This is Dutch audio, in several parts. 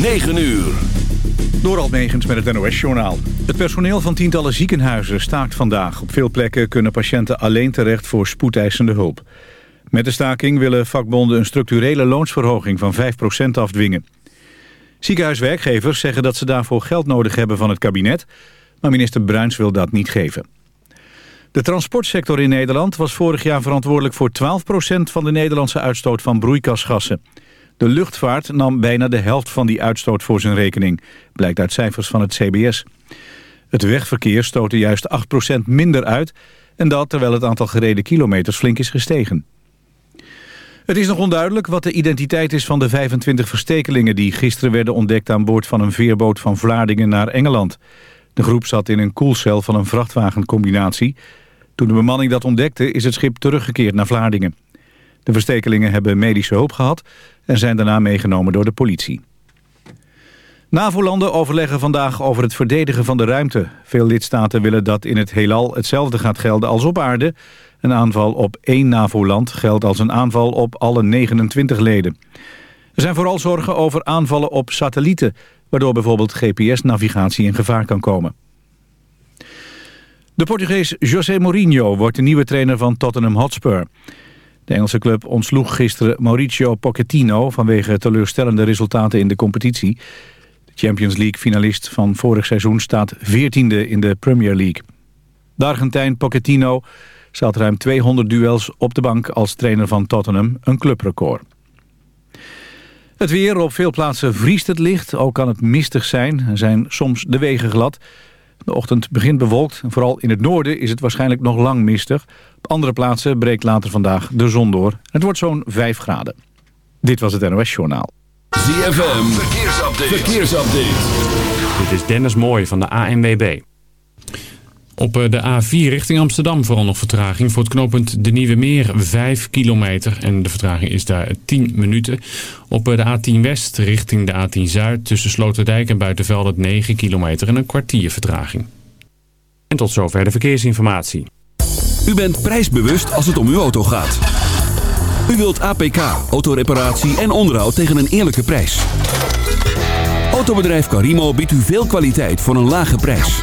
9 uur. Door Almegens met het NOS-journaal. Het personeel van tientallen ziekenhuizen staakt vandaag. Op veel plekken kunnen patiënten alleen terecht voor spoedeisende hulp. Met de staking willen vakbonden een structurele loonsverhoging van 5% afdwingen. Ziekenhuiswerkgevers zeggen dat ze daarvoor geld nodig hebben van het kabinet... maar minister Bruins wil dat niet geven. De transportsector in Nederland was vorig jaar verantwoordelijk voor 12% van de Nederlandse uitstoot van broeikasgassen. De luchtvaart nam bijna de helft van die uitstoot voor zijn rekening, blijkt uit cijfers van het CBS. Het wegverkeer stootte juist 8% minder uit en dat terwijl het aantal gereden kilometers flink is gestegen. Het is nog onduidelijk wat de identiteit is van de 25 verstekelingen... die gisteren werden ontdekt aan boord van een veerboot van Vlaardingen naar Engeland. De groep zat in een koelcel van een vrachtwagencombinatie. Toen de bemanning dat ontdekte is het schip teruggekeerd naar Vlaardingen. De verstekelingen hebben medische hulp gehad en zijn daarna meegenomen door de politie. NAVO-landen overleggen vandaag over het verdedigen van de ruimte. Veel lidstaten willen dat in het heelal hetzelfde gaat gelden als op aarde. Een aanval op één NAVO-land geldt als een aanval op alle 29 leden. Er zijn vooral zorgen over aanvallen op satellieten... waardoor bijvoorbeeld GPS-navigatie in gevaar kan komen. De Portugees José Mourinho wordt de nieuwe trainer van Tottenham Hotspur. De Engelse club ontsloeg gisteren Mauricio Pochettino... vanwege teleurstellende resultaten in de competitie. De Champions League-finalist van vorig seizoen staat 14e in de Premier League. De Argentijn Pochettino zat ruim 200 duels op de bank als trainer van Tottenham, een clubrecord. Het weer, op veel plaatsen vriest het licht, ook kan het mistig zijn. Er zijn soms de wegen glad. De ochtend begint bewolkt. Vooral in het noorden is het waarschijnlijk nog lang mistig. Op andere plaatsen breekt later vandaag de zon door. Het wordt zo'n 5 graden. Dit was het NOS Journaal. ZFM, verkeersupdate. verkeersupdate. Dit is Dennis Mooij van de ANWB. Op eh, de A4 richting Amsterdam vooral nog vertraging. Voor het knooppunt De Nieuwe Meer 5 kilometer. En de vertraging is daar 10 minuten. Op eh, de A10 West richting de A10 Zuid tussen Sloterdijk en Buitenveld 9 kilometer en een kwartier vertraging. En tot zover de verkeersinformatie. U bent prijsbewust als het om uw auto gaat. U wilt APK, autoreparatie en onderhoud tegen een eerlijke prijs. Autobedrijf Carimo biedt u veel kwaliteit voor een lage prijs.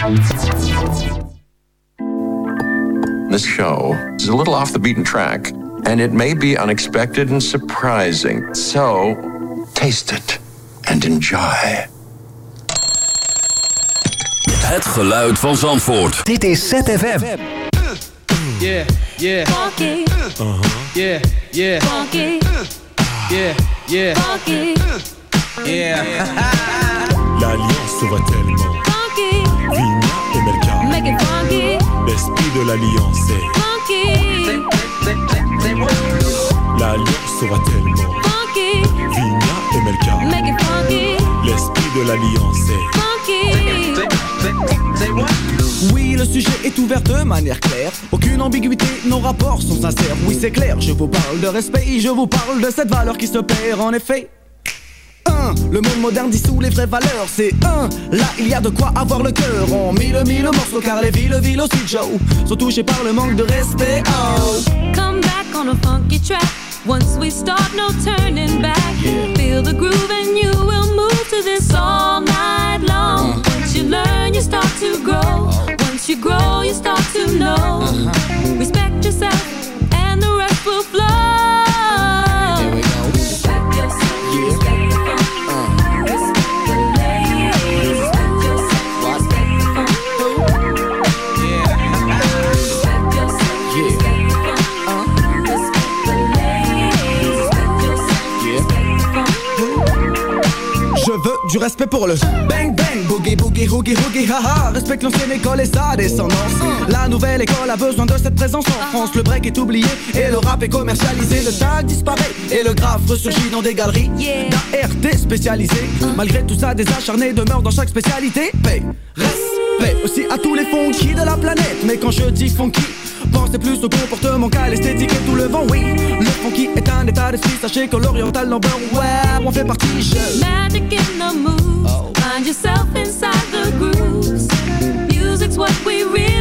This show is a little off the beaten track, and it may be unexpected and surprising. So, taste it and enjoy. Het geluid van Zandvoort. Dit is ZFM. Yeah, yeah. Funky. Uh-huh. Yeah, yeah. Funky. Yeah, yeah. Funky. Yeah. L'alliance va tellement. Vigna et Melka. Make it funky. L'esprit de l'alliance est. Funky. L'alliance va tellement. Funky. Vigna et Melka. Make it funky. L'esprit de l'alliance est. Funky. Oui, le sujet est ouvert de manière claire. Aucune ambiguïté, nos rapports sont sincères. Oui, c'est clair, je vous parle de respect, je vous parle de cette valeur qui se perd en effet. Le monde moderne dissout les vraies valeurs, c'est un. Là, il y a de quoi avoir le cœur en mille mille morceaux car les villes, villes aussi Joe sont touchées par le manque de respect. Oh. Come back on a funky track. Once we start, no turning back. Yeah. Feel the groove and you will move to this all night long. Uh-huh. Once you learn, you start to grow. Uh-huh. Once you grow, you start to know. Uh-huh. Respect yourself. Du respect pour le bang bang, boogie boogie hoogie hoogie haha. Respecte l'ancienne école et sa descendance. La nouvelle école a besoin de cette présence en France. Le break est oublié et le rap est commercialisé. Le tag disparaît et le graphe ressurgit dans des galeries d'ART spécialisées. Malgré tout ça, des acharnés demeurent dans chaque spécialité. Paix, respect aussi à tous les funky de la planète. Mais quand je dis funky, Pensez plus au comportement qu'à l'esthétique et tout le vent, oui Le funky est un état d'esprit, sachez que l'oriental number ouais, on fait partie, je Magic in the moves. Find yourself inside the grooves. Music's what we really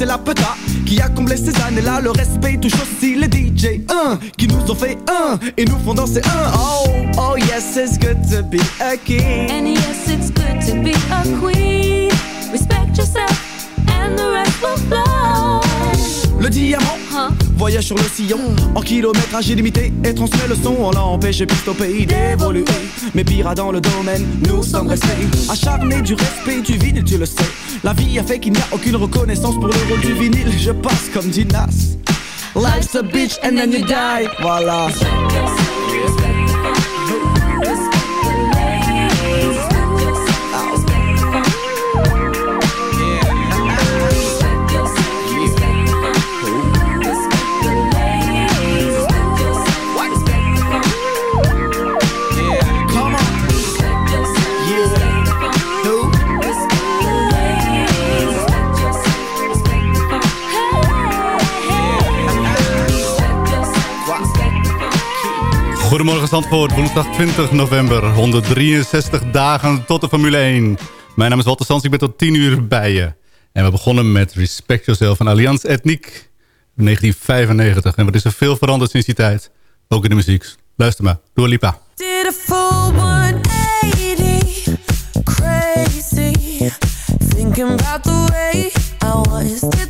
c'est la peta qui a comblé ces années-là. Le respect touche aussi les DJ, un qui nous ont fait un et nous font danser un. Oh, oh yes, it's good to be a king. And yes, it's good to be a queen. Respect yourself, and the rest will flow. Diamant Huh? voyage sur le sillon en kilométrage illimité et transmet le son. On l'a empêché au pays d'évoluer. Mais pire dans le domaine, nous sommes restés acharnés du respect du vinyle, tu le sais. La vie a fait qu'il n'y a aucune reconnaissance pour le rôle du vinyle. Je passe comme dit Nas. Life's a bitch and then you die. Voilà. Zandvoort, woensdag 20 november. 163 dagen tot de Formule 1. Mijn naam is Walter Sans, ik ben tot 10 uur bij je. En we begonnen met Respect Yourself van Allianz Ethniek. in 1995. En wat is er veel veranderd sinds die tijd. Ook in de muziek. Luister maar, Dua Lipa. Did a full 180, crazy. Thinking about the way I.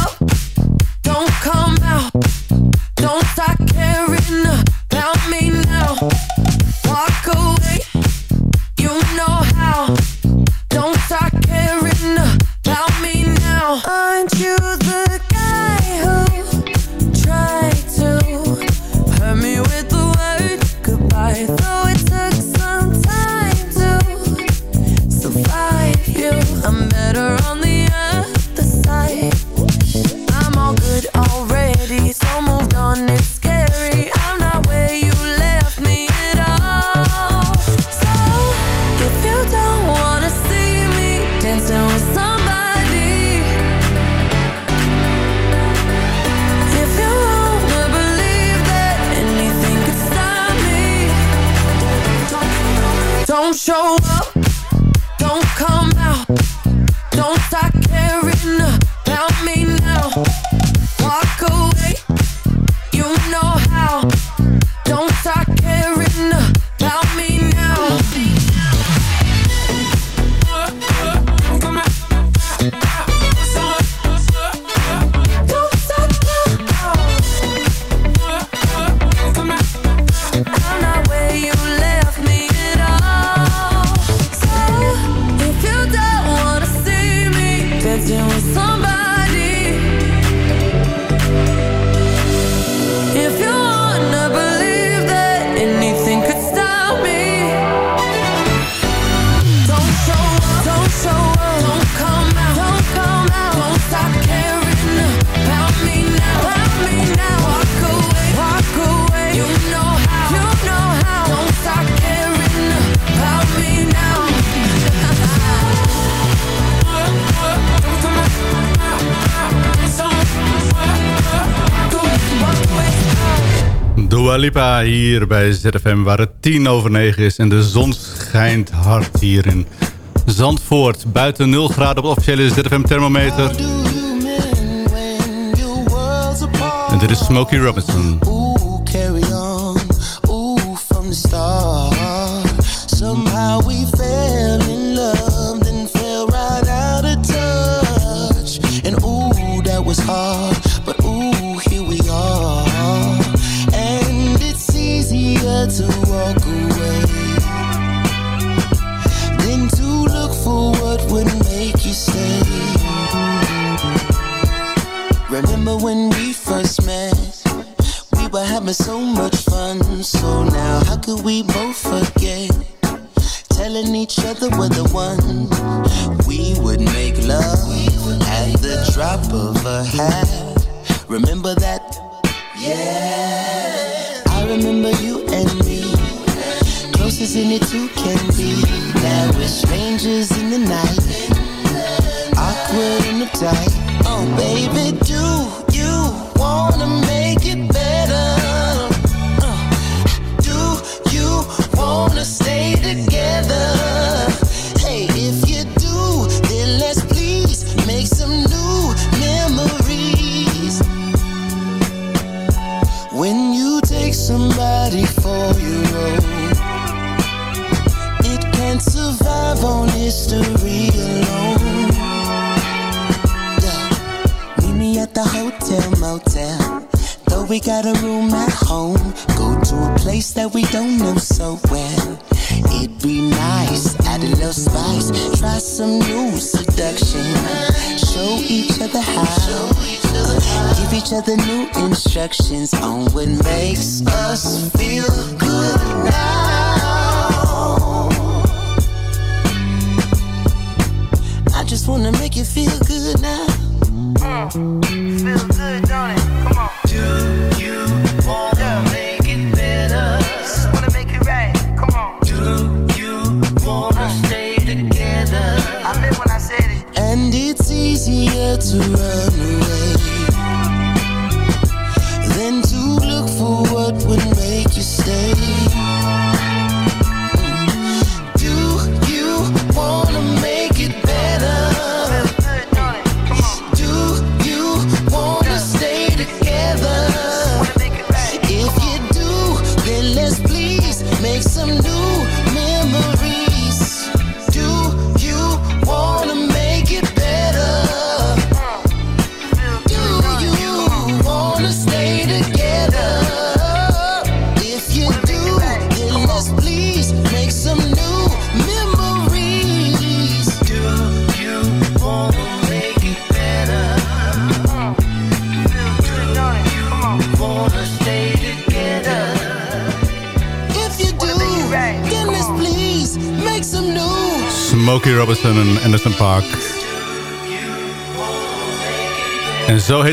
Lipa hier bij ZFM waar het tien over negen is en de zon schijnt hard hier in Zandvoort. Buiten 0 graden op de officiële ZFM thermometer. En dit is Smokey Robinson.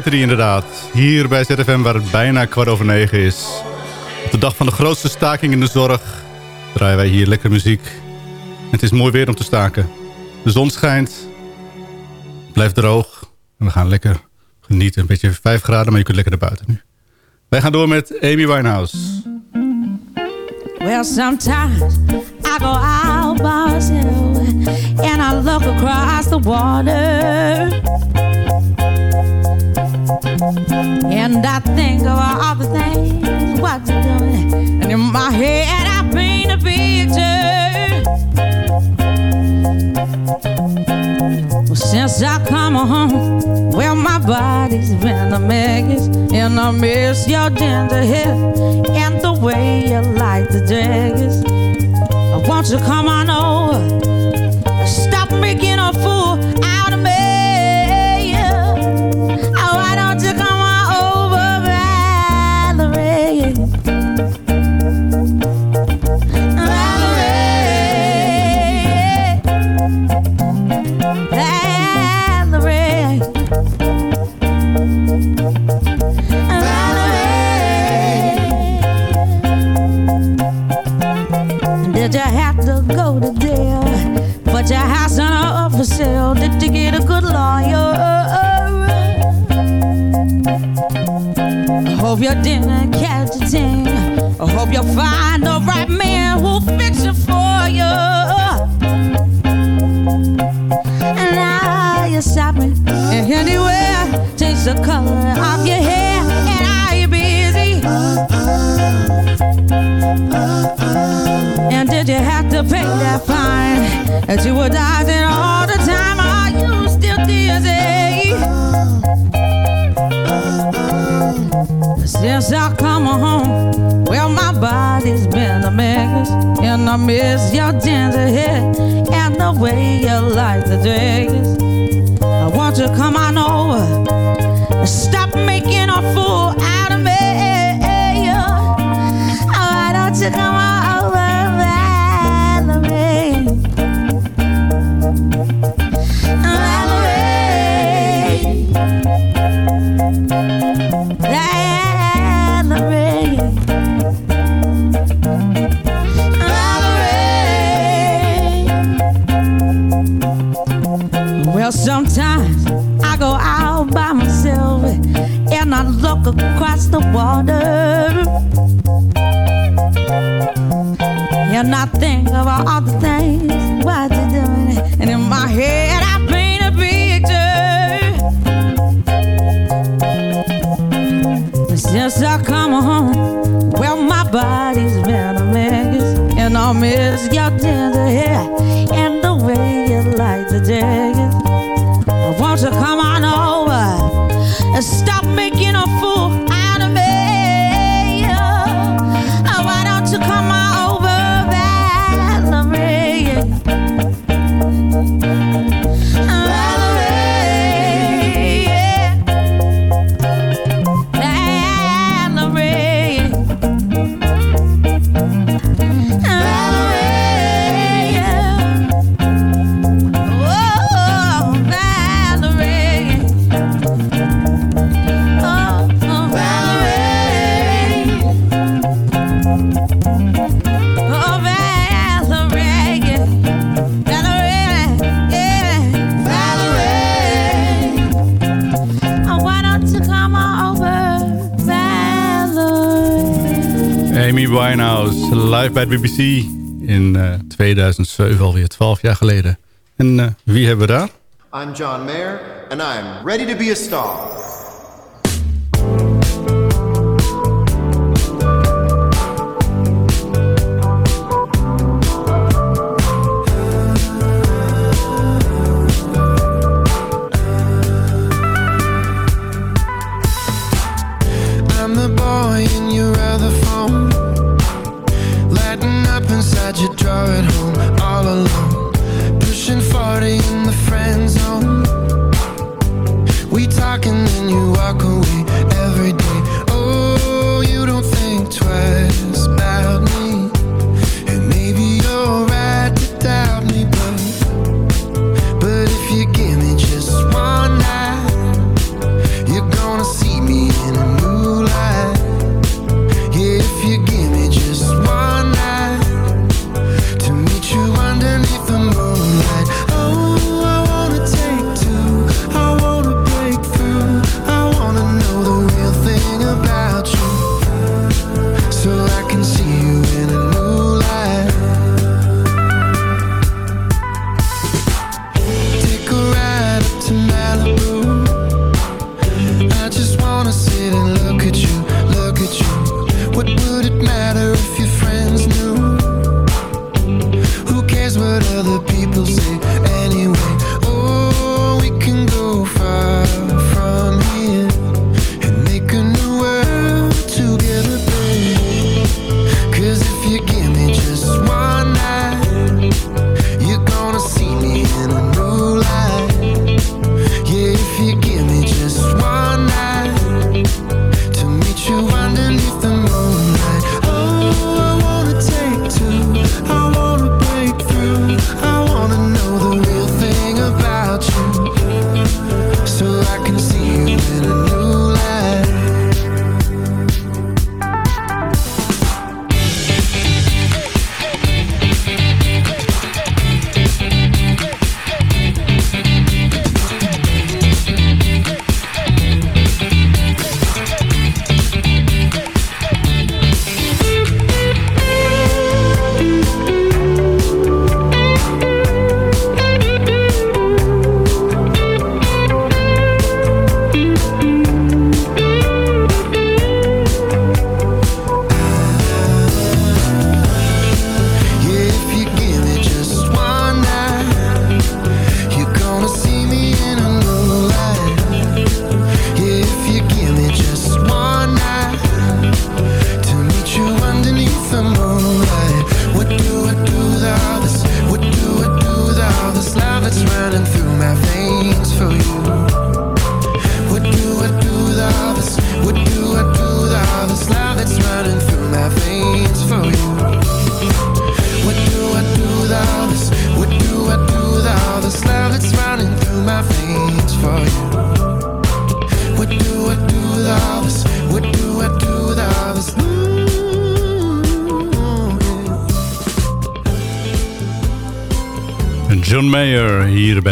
heette inderdaad. Hier bij ZFM waar het bijna kwart over negen is. Op de dag van de grootste staking in de zorg draaien wij hier lekker muziek. Het is mooi weer om te staken. De zon schijnt, blijft droog en we gaan lekker genieten. Een beetje 5 graden, maar je kunt lekker naar buiten nu. Wij gaan door met Amy Winehouse. Sometimes I go out and I look across the water. And I think of all the things what you done. And in my head, I paint a picture. Well, since I come home, well, my body's been a mess. And I miss your tender hair and the way you like the dress. Won't you come on your dinner, catch a. I hope you'll find the right man who'll fix it for you. And now you're shopping anywhere, change the color of your hair, and are you busy? And did you have to pay that fine that you were dodging all the time? Are you still dizzy? Since I come home, well, my body's been a mess. And I miss your ginger hair and the way you like the dress. I want you to come on over and stop making a fool out of me. Why don't you come on over, Valerie? Valerie. The water. And I think about all the things what you're doing. And in my head, I paint a picture. Since I come home, well, my body's been a mess. And I miss your tender hair and the way you like the jacket. Bij het BBC in eh, 2007, alweer 12 jaar geleden. En eh, wie hebben we daar? I'm John Mayer, and I'm ready to be a star.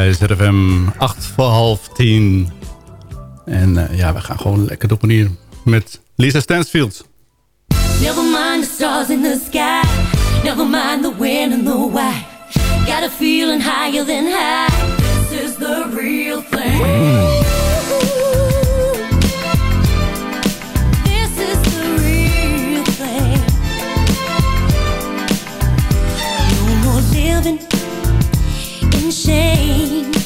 bij ZFM 8 voor half 10. En uh, ja, we gaan gewoon lekker op manier met Lisa Stansfield. Never mind the stars in the sky. Never mind the when and the why. Got a feeling higher than high. This is the real thing. Mm. living shame.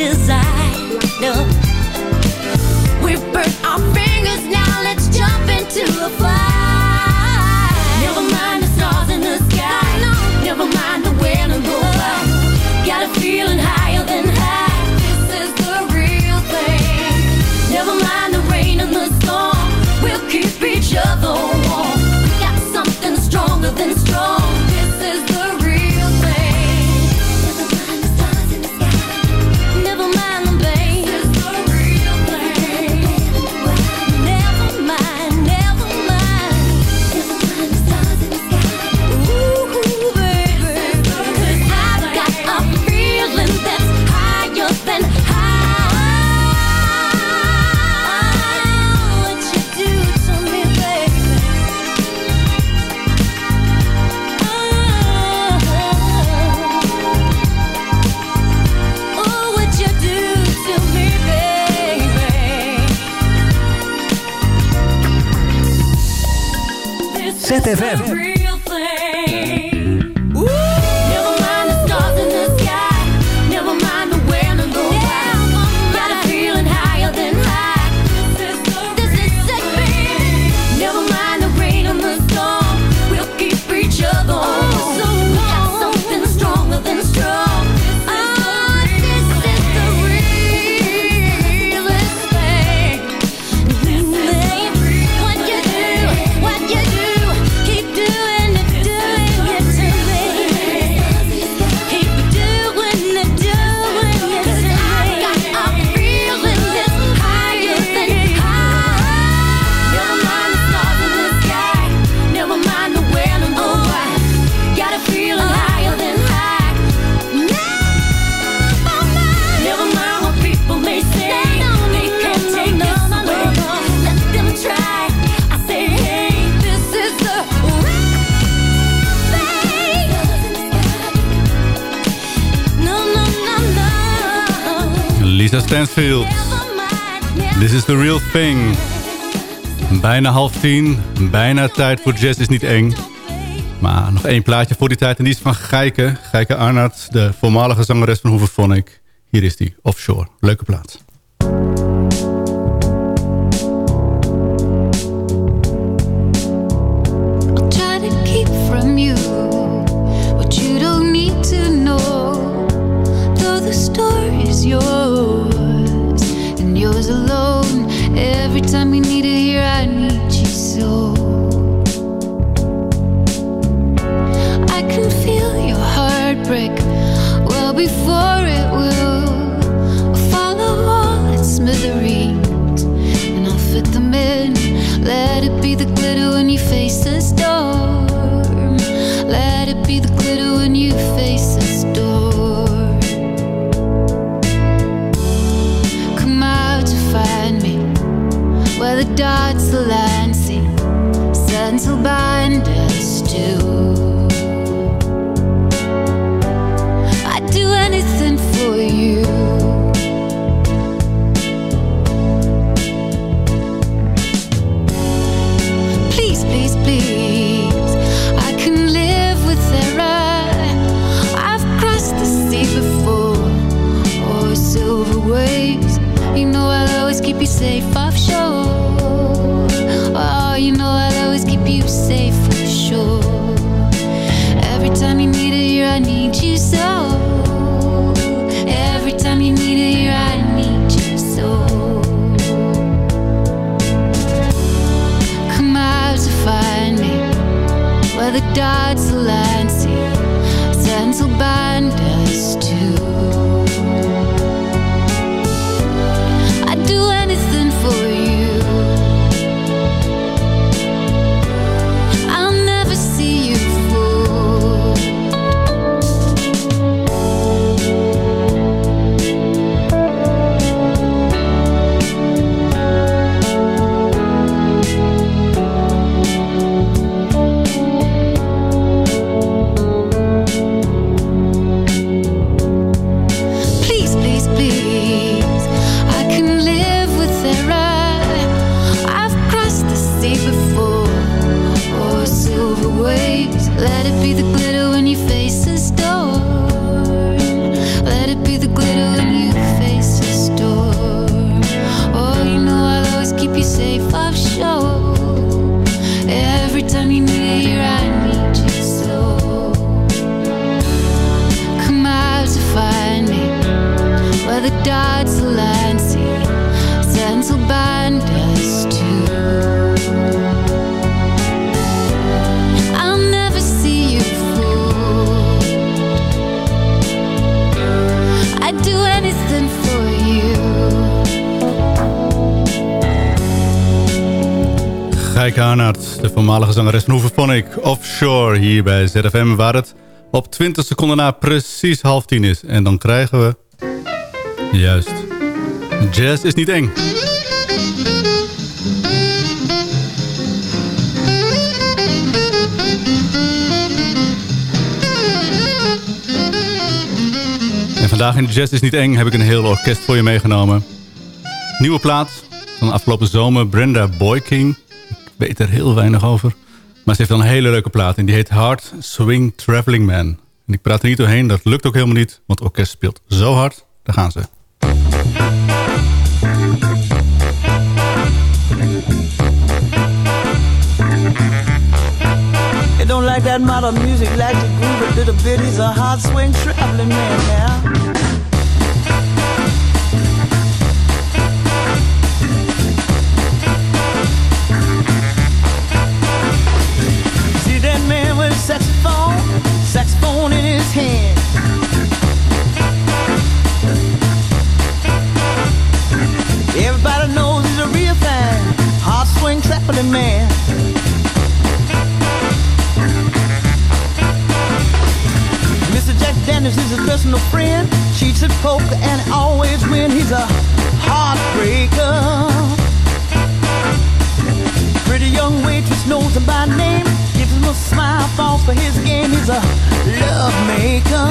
desire. No. Lisa Stansfield. This is the real thing. Bijna half tien. Bijna tijd voor jazz is niet eng. Maar nog één plaatje voor die tijd. En die is van geiken. Geiken Arnard, de voormalige zangeres van Hooverphonic. Hier is die, Offshore. Leuke plaat. was alone. Every time you need needed here, I need you so. I can feel your heartbreak well before. Where the dots the line see. Sense the gods alliance, Sentinel bind us too. Arnaert, de voormalige zangeres van Hooverphonic, offshore hier bij ZFM, waar het op 20 seconden na precies half tien is. En dan krijgen we... Juist. Jazz is niet eng. En vandaag in Jazz is niet eng heb ik een heel orkest voor je meegenomen. Nieuwe plaat van afgelopen zomer, Brenda Boyking. Weet er heel weinig over. Maar ze heeft wel een hele leuke plaat en die heet Hard Swing Traveling Man. En ik praat er niet doorheen, dat lukt ook helemaal niet, want orkest speelt zo hard. Daar gaan ze. It don't like that modern music, like the groove a hard swing traveling man now. Hand. Everybody knows he's a real thing, hard swing traveling man. Mr. Jack Daniels is his personal friend. Cheats at poker and always win. He's a heartbreaker. Pretty young waitress knows him by name. A smile, falls for his game. He's a love maker.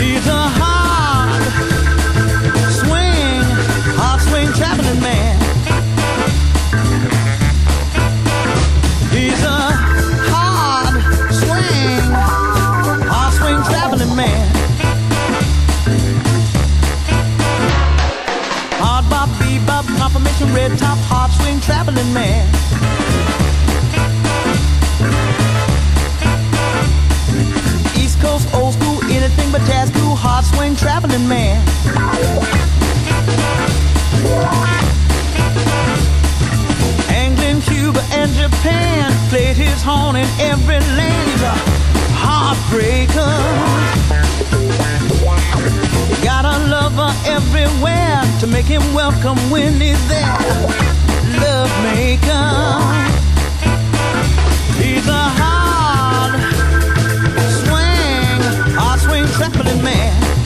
He's a hard swing, hard swing traveling man. He's a hard swing, hard swing traveling man. Hard bop, bebop, confirmation, red top, hard swing traveling man. living man. England, Cuba, and Japan played his horn in every land. He's a heartbreaker. Got a lover everywhere to make him welcome when he's there. Love maker. He's a hard swing, hard swing, man.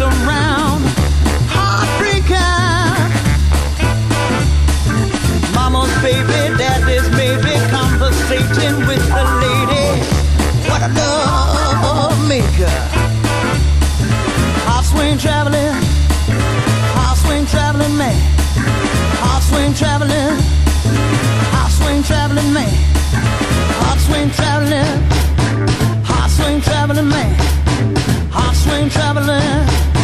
around. Heartbreaker. Mama's baby, daddy's conversating with the lady. What a love maker. Swing traveling. Swing traveling man. Swing traveling. Swing traveling man. Swing traveling. Hot swing traveling man traveling.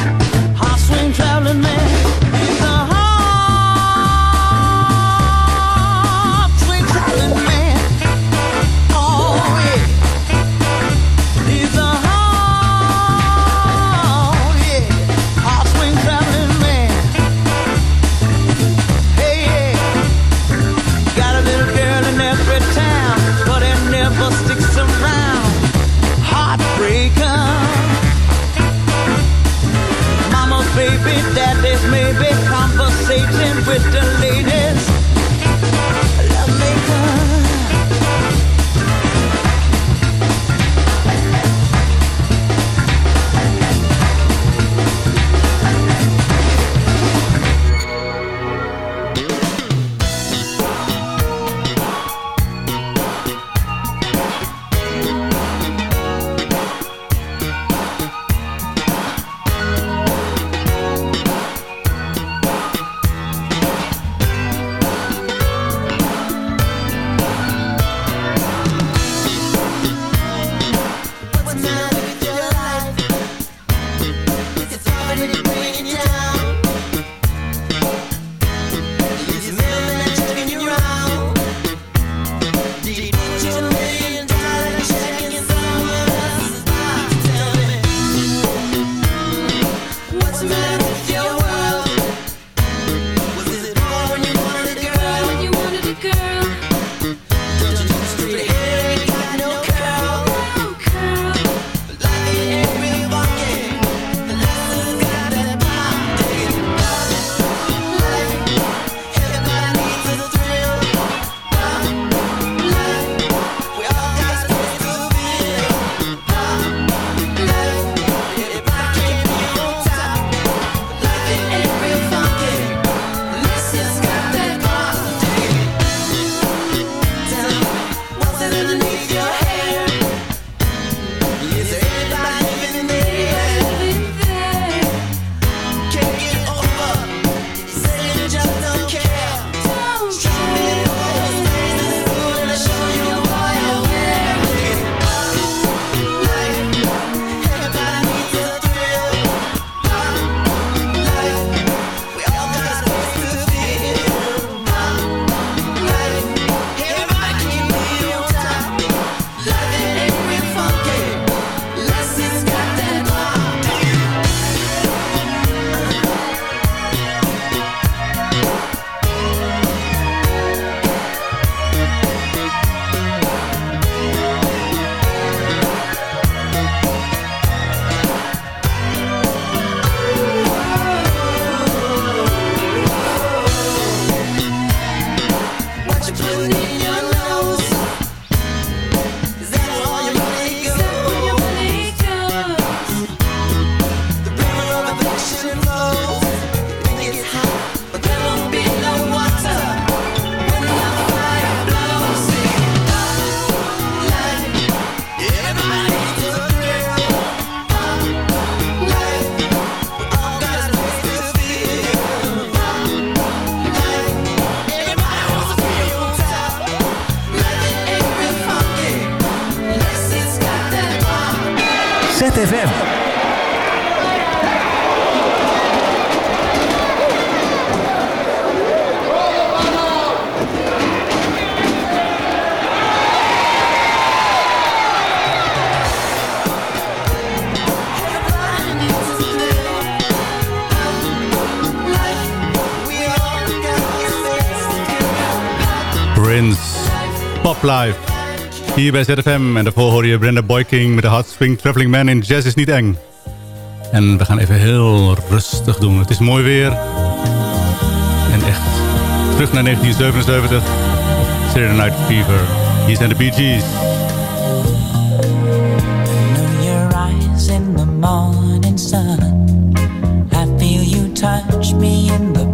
Life. Hier bij ZFM. En daarvoor hoor je Brenda Boyking met de Hot Swing Traveling Man in Jazz is niet eng. En we gaan even heel rustig doen. Het is mooi weer. En echt terug naar 1977. Saturday Night Fever. Hier zijn de Bee Gees. morning sun. I feel you touch me in the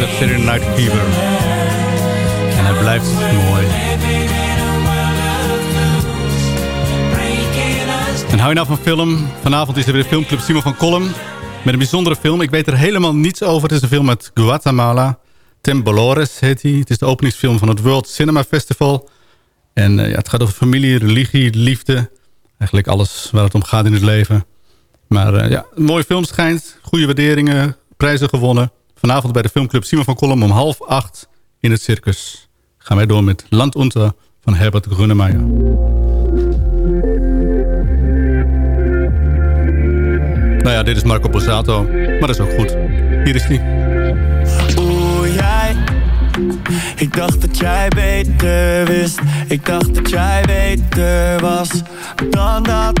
1977, Saturday Night Fever. En hij blijft mooi. En hou je nou van film? Vanavond is er weer de filmclub Simon van Kolm. Met een bijzondere film. Ik weet er helemaal niets over. Het is een film uit Guatemala. Temblores heet hij. Het is de openingsfilm van het World Cinema Festival. En eh, ja, het gaat over familie, religie, liefde. Eigenlijk alles waar het om gaat in het leven. Maar eh, ja, een mooie film schijnt. Goede waarderingen, prijzen gewonnen. Vanavond bij de filmclub Simon van Kolm om half acht in het circus. Gaan wij door met Land Unter van Herbert Grönemeyer. Nou ja, dit is Marco Borsato, maar dat is ook goed. Hier is hij. Oeh, jij Ik dacht dat jij beter wist. Ik dacht dat jij beter was dan dat.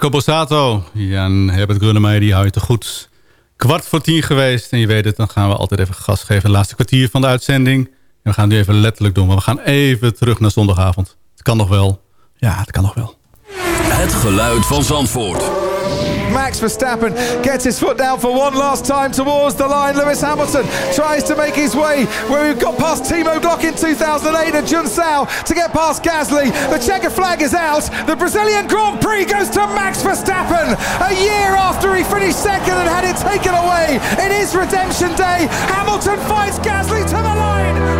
Marco Bossato. Jan Herbert Grunnemeijer, die hou je te goed. Kwart voor tien geweest. En je weet het, dan gaan we altijd even gas geven. Het laatste kwartier van de uitzending. En we gaan het nu even letterlijk doen. Maar we gaan even terug naar zondagavond. Het kan nog wel. Ja, het kan nog wel. Het geluid van Zandvoort. Max Verstappen gets his foot down for one last time towards the line. Lewis Hamilton tries to make his way where we've got past Timo Glock in 2008 and Jun Sao to get past Gasly. The checker flag is out. The Brazilian Grand Prix goes to Max Verstappen. A year after he finished second and had it taken away It is redemption day, Hamilton fights Gasly to the line.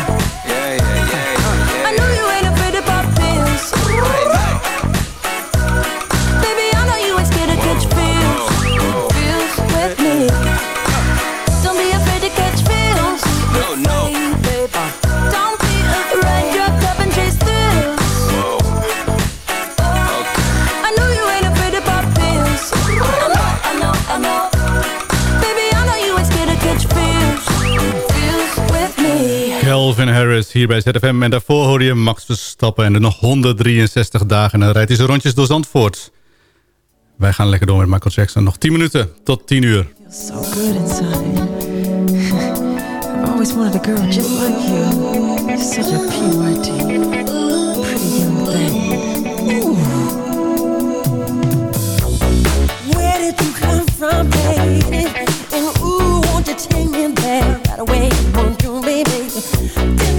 yeah. Calvin Harris hier bij ZFM. En daarvoor hoorde je Max Verstappen. En er nog 163 dagen. En rijdt hij zijn rondjes door Zandvoort. Wij gaan lekker door met Michael Jackson. Nog 10 minuten tot 10 uur. so always wanted a girl just like you. You're such a PYT. Pretty. Where did you come from, baby? And ooh, won't you take me there right away? Won't you, baby? Yeah.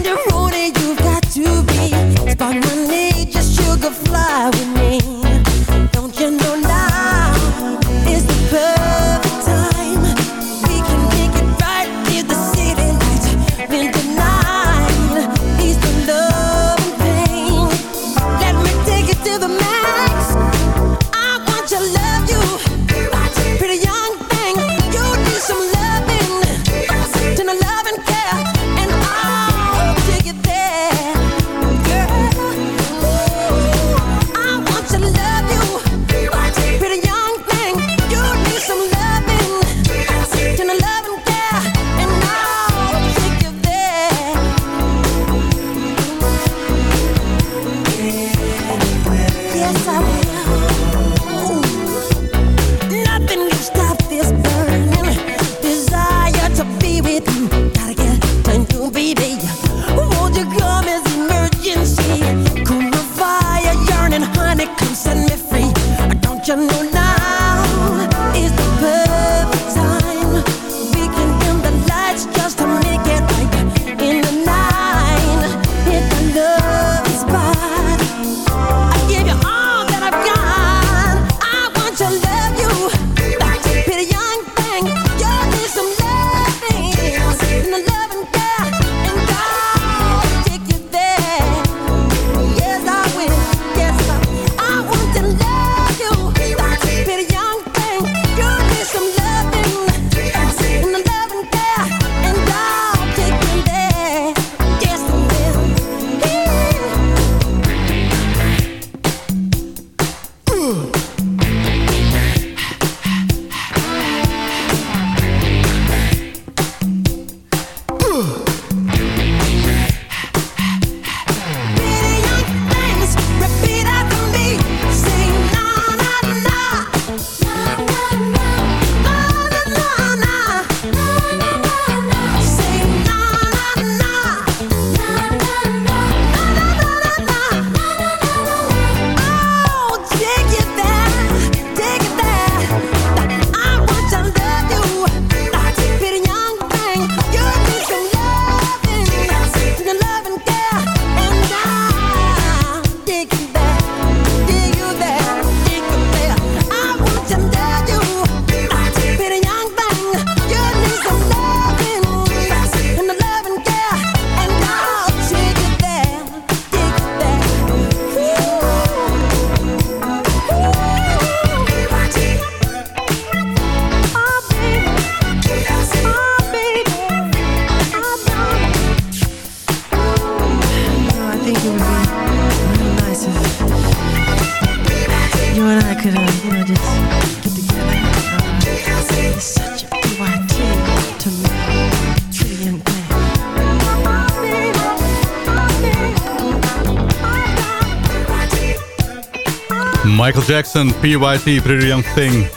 Jackson, PYT, Pretty Young Thing.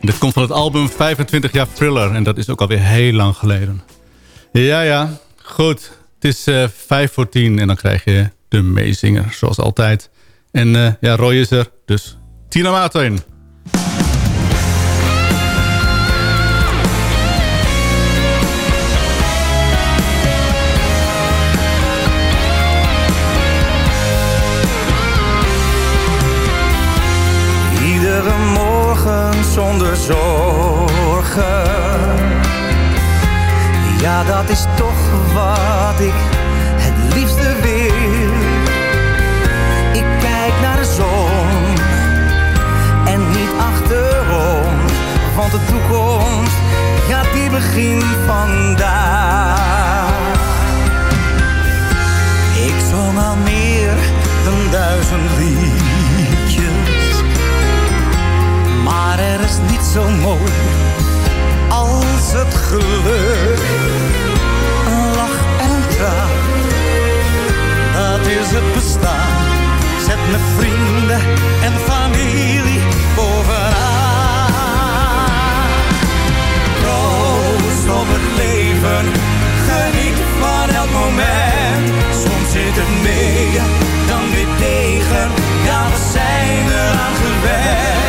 Dit komt van het album 25 jaar Thriller. En dat is ook alweer heel lang geleden. Ja, ja. Goed. Het is eh 5 voor 10 en dan krijg je de meezinger, zoals altijd. En eh, ja, Roy is er. Dus Tina Martin. Dat is toch wat ik het liefste wil. Ik kijk naar de zon en niet achterom. Want de toekomst, ja, die begint vandaag. Ik zong al meer dan duizend liedjes. Maar er is niet zo mooi het geluk. Een lach en een traan, dat is het bestaan. Zet mijn vrienden en familie bovenaan. Proost op het leven, geniet van elk moment. Soms zit het mee, dan weer tegen, ja we zijn eraan gewend.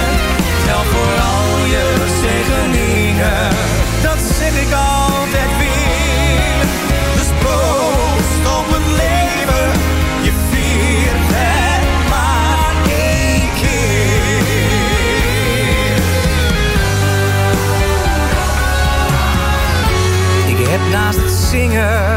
Zingen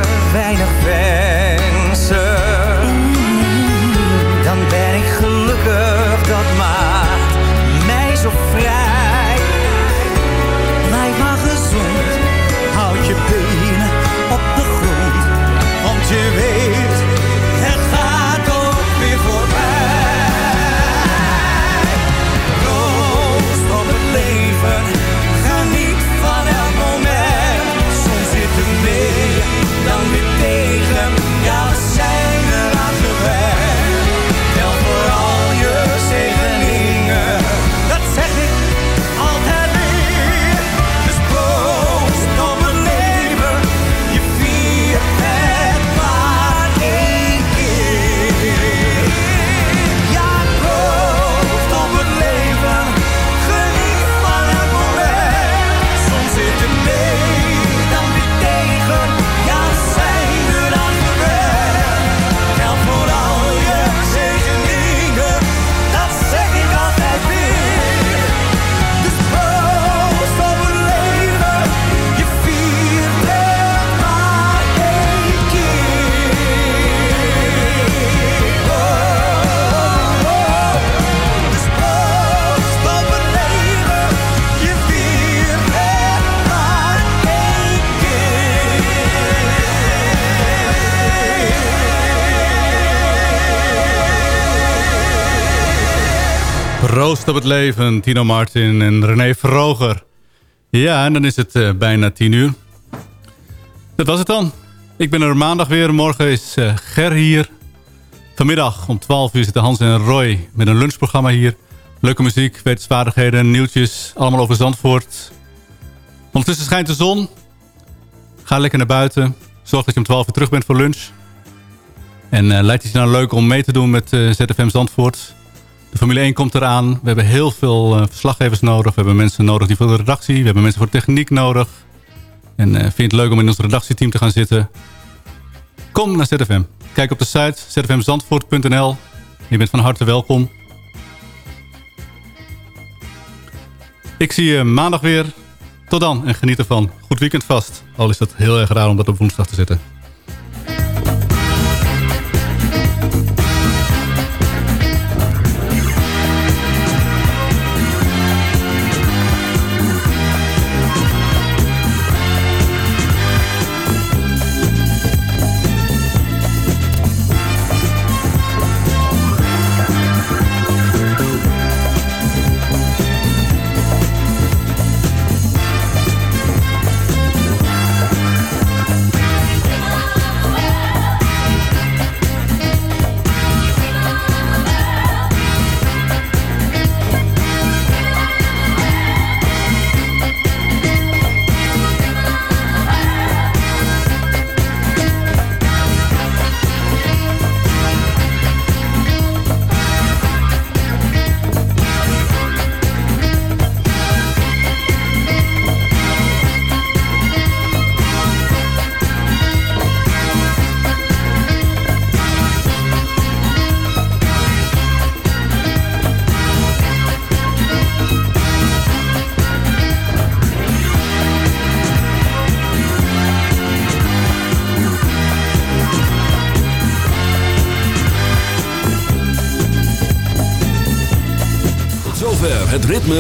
Proost op het leven, Tino Martin en René Vroger. Ja, en dan is het eh, bijna tien uur. Dat was het dan. Ik ben er maandag weer. Morgen is eh, Ger hier. Vanmiddag om 12 uur zitten Hans en Roy met een lunchprogramma hier. Leuke muziek, wetenswaardigheden, nieuwtjes. Allemaal over Zandvoort. Ondertussen schijnt de zon. Ga lekker naar buiten. Zorg dat je om 12 uur terug bent voor lunch. En lijkt het je nou leuk om mee te doen met eh, ZFM Zandvoort... De Formule 1 komt eraan. We hebben heel veel uh, verslaggevers nodig. We hebben mensen nodig die voor de redactie. We hebben mensen voor techniek nodig. En uh, vind je het leuk om in ons redactieteam te gaan zitten? Kom naar ZFM. Kijk op de site zfmzandvoort.nl. Je bent van harte welkom. Ik zie je maandag weer. Tot dan en geniet ervan. Goed weekend vast. Al is dat heel erg raar om dat op woensdag te zetten.